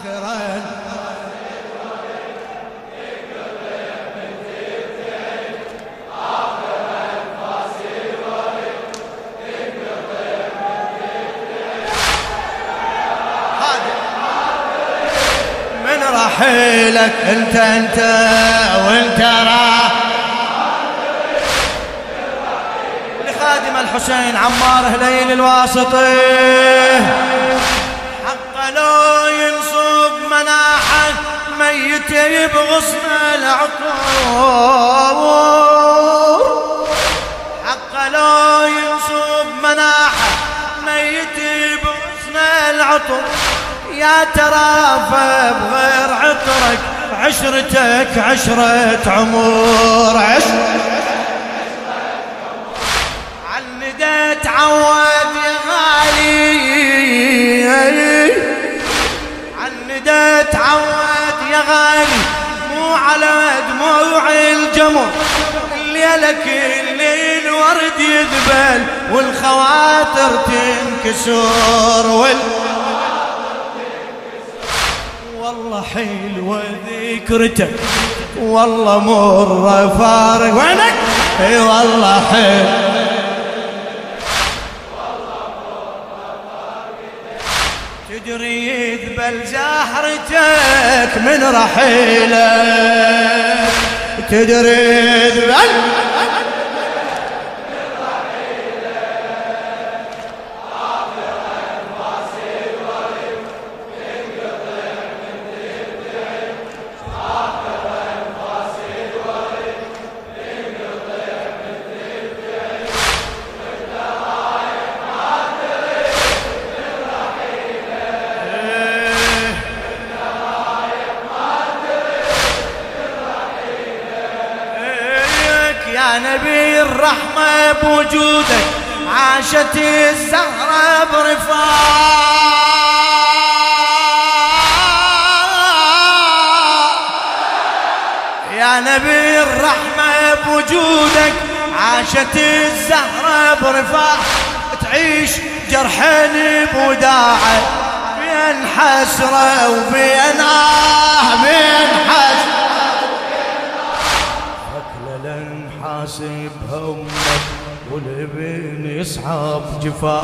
آخرا من رحيلك انت انت وانت راح لخادم الحسين عمار هليل الواسطي. ميت بغصن العطور حق لو ينصب مناحه ميت بغصن العطر. يا ترى بغير عطرك عشرتك عشرة عمر. يذبل والخواطر تنكسر وال والله حلوة ذكرتك والله مرة فارق وينك؟ إي والله حلو تدري يذبل زهرتك من رحيلك تدري يذبل بوجودك عاشت الزهرة برفاق. يا نبي الرحمة بوجودك عاشت الزهرة برفاق. تعيش جرحين بوداعة بين حسرة وبين آه بين حسرة لن حاسب همك والابن يصعب جفا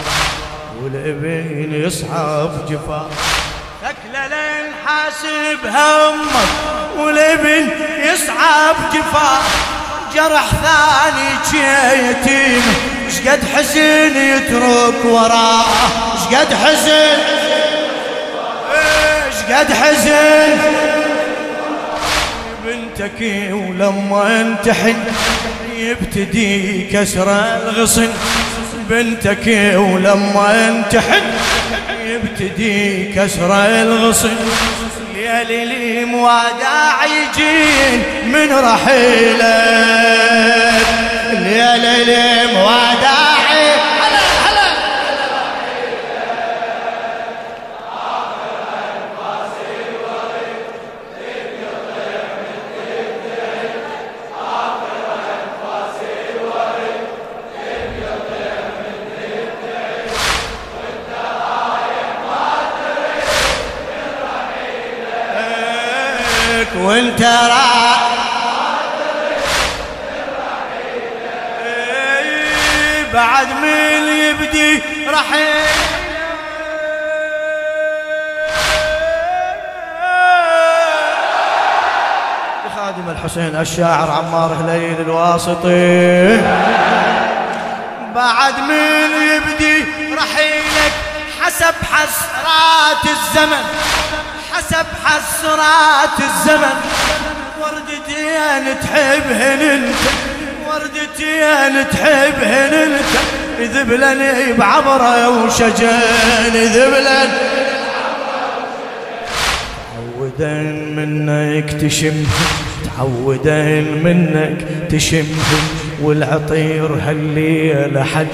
والابن يصعب جفا. ثكل لن حاسب همك والابن يصعب جفا. جرح ثاني يتيم شقد حزن يترك وراه شقد حزن شقد حزن بنتك ولما انتحن يبتدي كسر الغصن. بنتك ولما انتحن يبتدي كسر الغصن. ليالي لي موادع يجين من رحيلك ليالي لي بعد من يبدي رحيل خادم الحسين الشاعر عمار هليل الواسطي. بعد من يبدي رحيلك حسب حسرات الزمن حسب حسرات الزمن. وردتين تحبهن انت. وردتين تحبهن انت ذبلني بعبره وشجن ذبلن تعودا منك تشمهم تعودا منك تشمهم والعطير هالليلة حن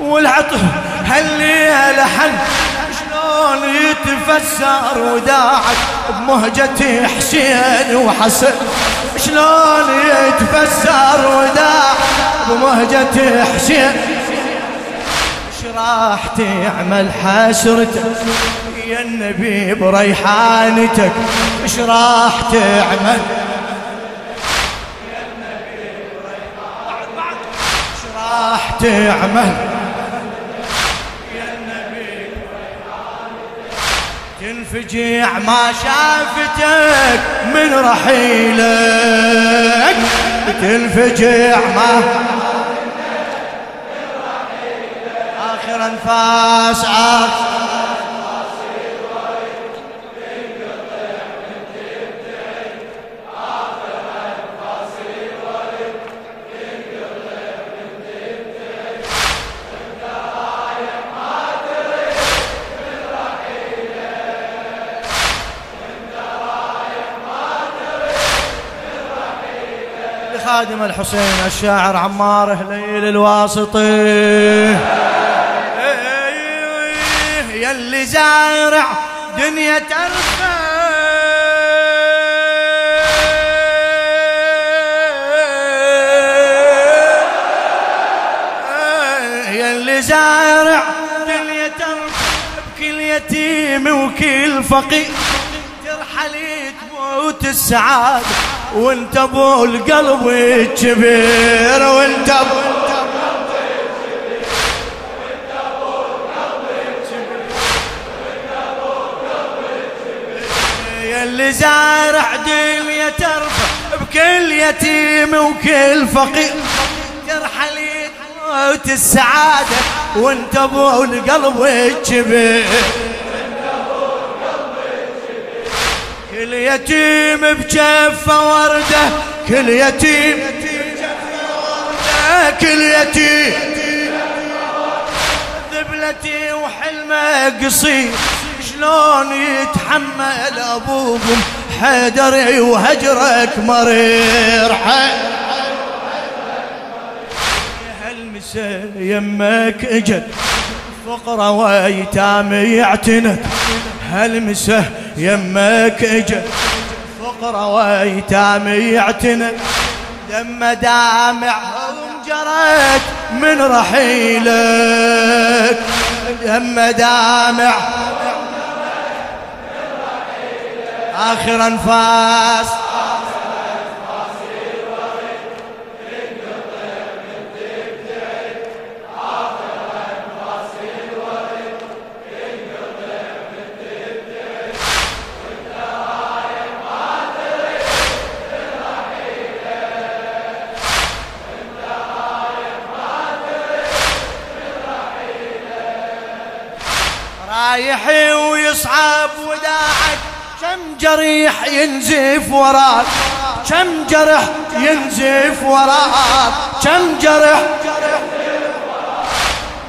والعطر هالليلة حن شلون يتفسر وداعك بمهجة حسين وحسن؟ شلون يتفسر وداعك بمهجة حسين راح تعمل حسرتك يا النبي بريحانتك. إيش راح تعمل؟ راح تعمل؟ تنفجع ما شافتك من رحيلك. تنفجع ما آخر أنفاس آخر خادم الحسين الشاعر عمار هليل الواسطي. يلي زارع دنيا ترفع يلي زارع دنيا ترفع بكل يتيم وكل فقير ترحلي تموت السعادة. وانت ابو القلب الكبير وانت ابو اللي زارع دنيا ترفع بكل يتيم وكل فقير. ترحل موت السعادة وانت ابو القلب الكبير كل يتيم بجفة وردة كل يتيم كل يتيم ذبلتي وحلمه قصير شلون يتحمل ابوكم حيدري وهجرك مرير؟ هالمسا يمك أجل فقرة ويتام يعتنك هالمسه يمك اجا فقرة ويتام يعتنك دم دامع جريت من رحيلك. دم دامع آخر أنفاس جريح ينزف وراك. كم جرح ينزف وراك. كم جرح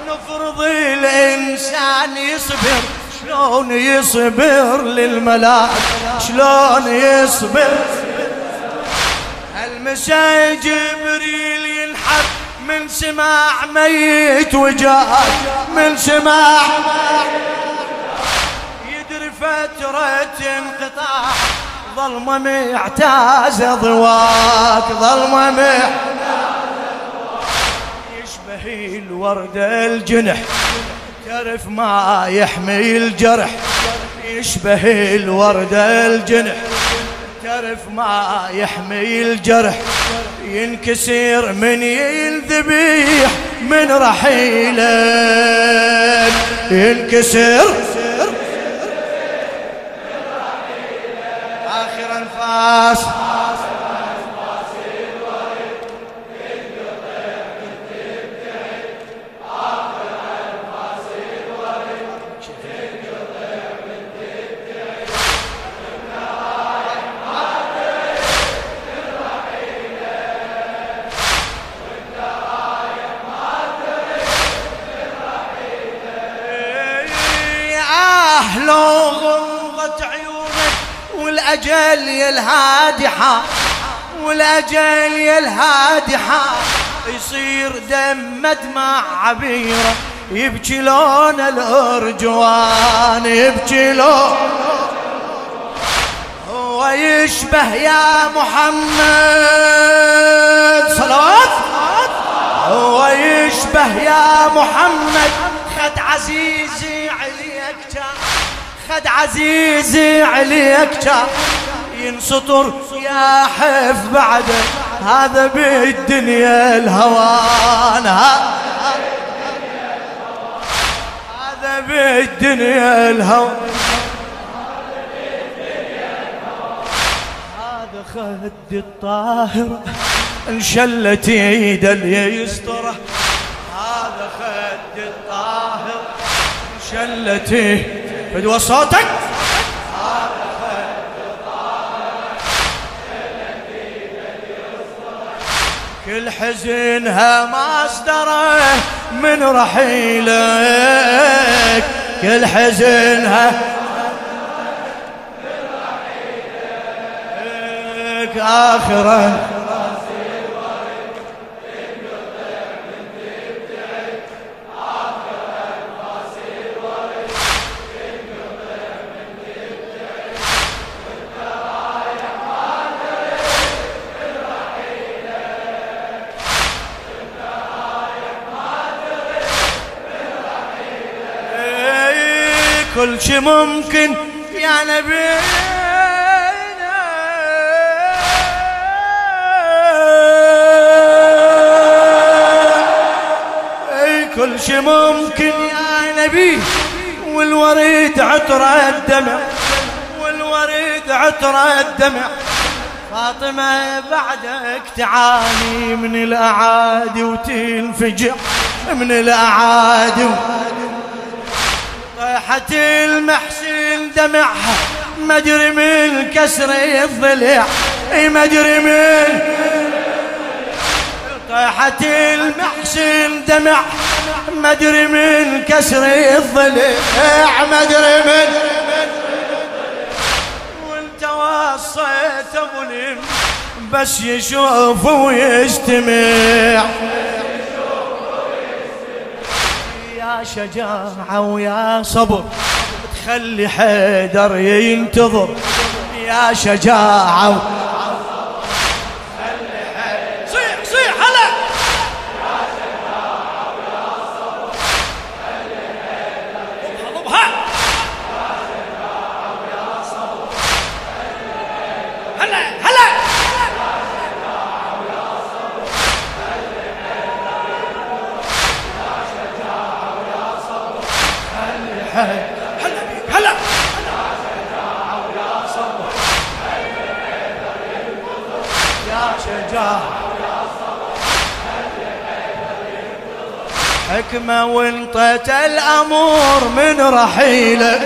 نفرض الإنسان يصبر. شلون يصبر للملاك شلون يصبر؟ المسا جبريل ينحر؟ من سماع ميت وجاك من سماع يدري فترة انقطاع ظلمة معتاز ضواك ظلمة يشبه الورد الجنح تعرف ما يحمي الجرح. يشبه الورد الجنح تعرف ما يحمي الجرح. ينكسر من ينذبيح من رحيلك. ينكسر آخر والأجل يا الهادي حار والأجل يا الهادي حار يصير دم دمع عبيرة يبكي لون الأرجوان يبكي لون. هو يشبه يا محمد. صلوات. هو يشبه يا محمد. خد عزيزي عليك كان خد عزيزي عليك كان ينسطر يا حف بعده هذا بالدنيا الهوان هذا بالدنيا الهوان هذا خد الطاهر انشلت إيد اللي هذا خد الطاهر انشلت فدوى صوتك كل حزنها ما اصدره من رحيلك. كل حزنها آخرا كل شي ممكن يا نبينا كل شي ممكن يا نبي والوريد عطر الدمع. والوريد عطر الدمع. فاطمة بعدك تعاني من الأعادي وتنفجع. من الأعادي طيحة المحسن دمعها ما أدري من كسر الضلع أدري من طيحة المحسن دمع ما أدري من كسر الضلع ما أدري من وانت وصيت ظلم بس يشوف ويستمع يا شجاعة ويا صبر. تخلي حيدر ينتظر. يا شجاعة حكمة وانطت الأمور من رحيله.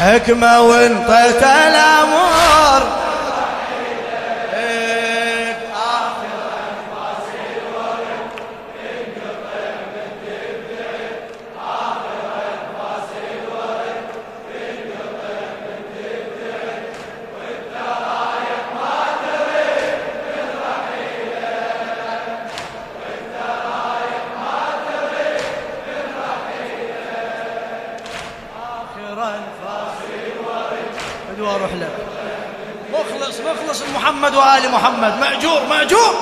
حكمة وانطت الأمور لك مخلص مخلص محمد وآل محمد. مأجور مأجور.